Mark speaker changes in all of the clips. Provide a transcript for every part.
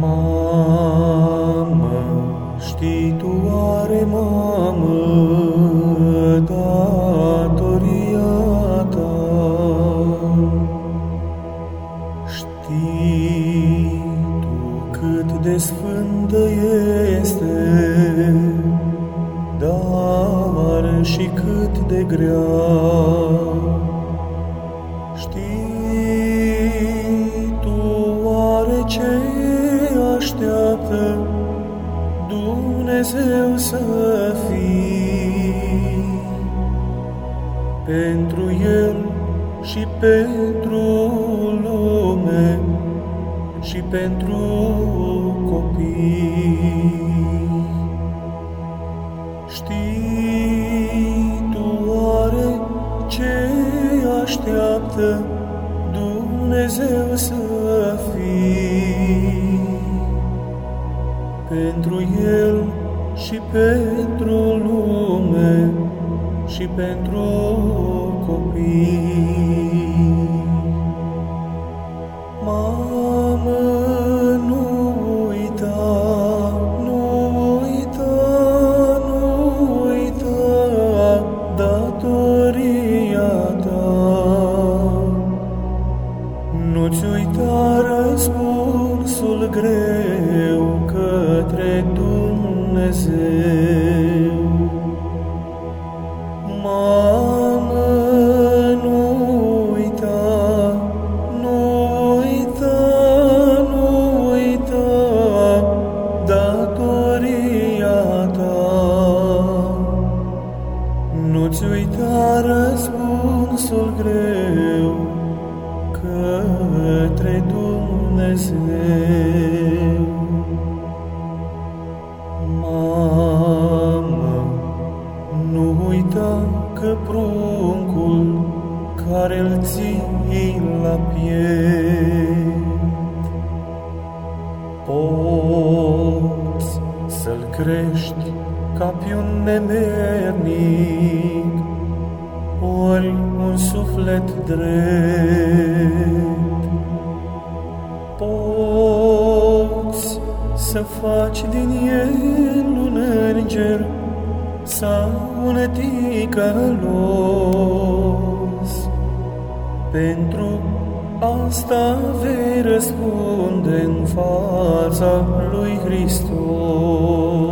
Speaker 1: Mamă, știi tu oare, mamă, datoria ta? Știi tu cât de sfântă este, dar și cât de grea. Dumnezeu să fii pentru El și pentru lume și pentru copii. Știi tu oare ce așteaptă Dumnezeu să fii pentru El și pentru lume și pentru copii. Mamă, nu uita, nu uita, nu uita datoria ta. Nu-ți uita răspunsul greu către Dumnezeu. Mamă, nu uita, nu uita, nu uita datoria ta. Nu-ți uita răspunsul greu către Dumnezeu. Crești ca pe un nemernic, ori un suflet drept. Poți să faci din el un înger sau un ticălos. Pentru asta vei răspunde în fața lui Hristos.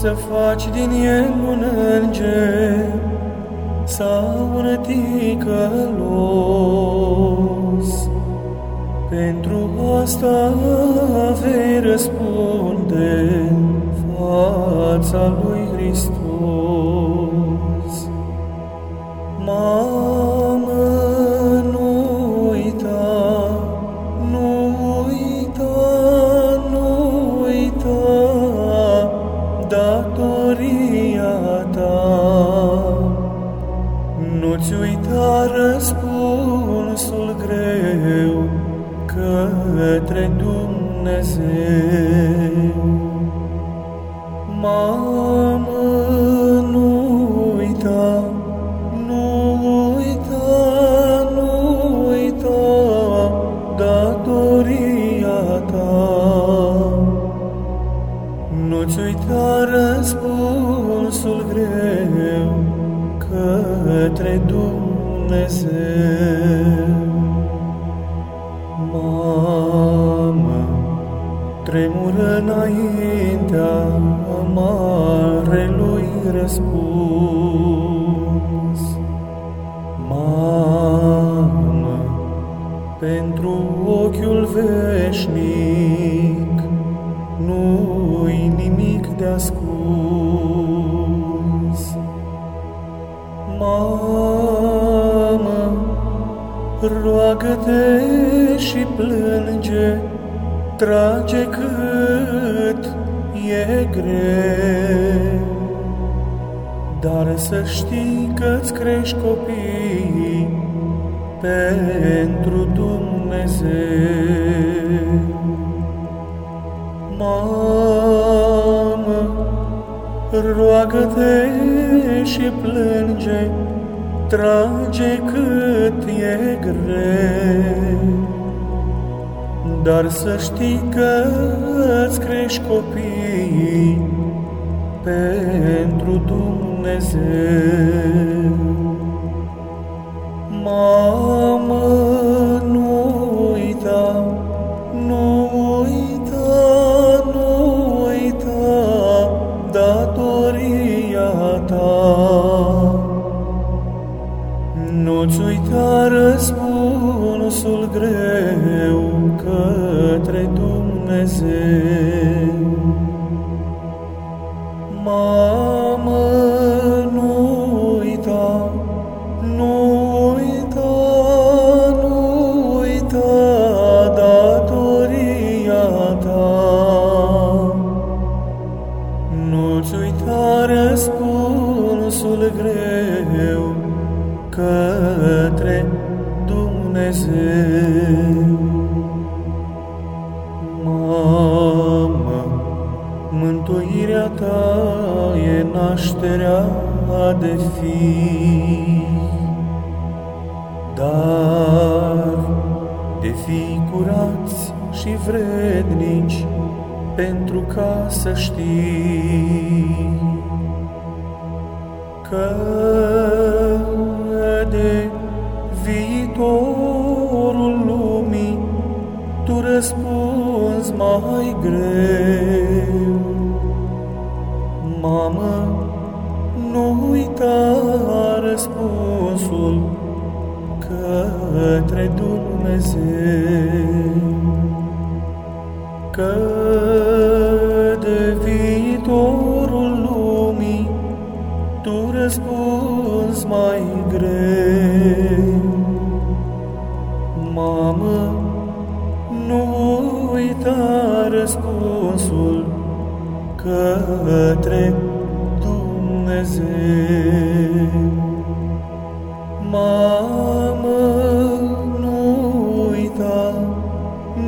Speaker 1: Să faci din el un înger sau un ticălos. Pentru asta vei răspunde în fața lui Hristos. Mamă, Mamă, nu uita, nu uita, nu uita datoria ta. Nu-ți uita răspunsul greu către Dumnezeu. Mamă, tremură înaintea marelui răspuns. Mamă, pentru ochiul veșnic nu-i nimic de ascuns. Mamă, roagă-te și plânge, trage cât e greu. Dar să știi că-ți crești copiii pentru Dumnezeu. Mamă, roagă-te și plânge, trage cât e greu, dar să știi că îți crești copiii pentru Dumnezeu. Mamă, nu uita, nu uita, nu uita datoria ta. Nu-ți uita răspunsul greu către Dumnezeu. Mamă, nu uita, nu uita, nu uita datoria ta. Nu-ți uita răspunsul greu către Dumnezeu. Mamă, mântuirea ta e nașterea de fi, dar de fi curați și vrednici pentru ca să știi că de viitorul lumii tu răspunzi mai greu. Mamă, nu uita răspunsul către Dumnezeu, că de viitorul lumii tu răspunzi mai greu. Răspunsul către Dumnezeu. Mamă, nu uita,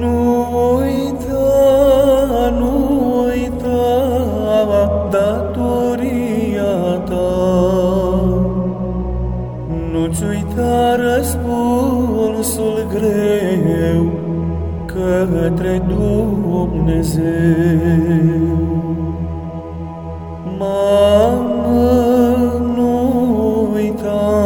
Speaker 1: nu uita, nu uita datoria ta. Nu-ți uita răspunsul greu către Dumnezeu. Mamă, nu uita,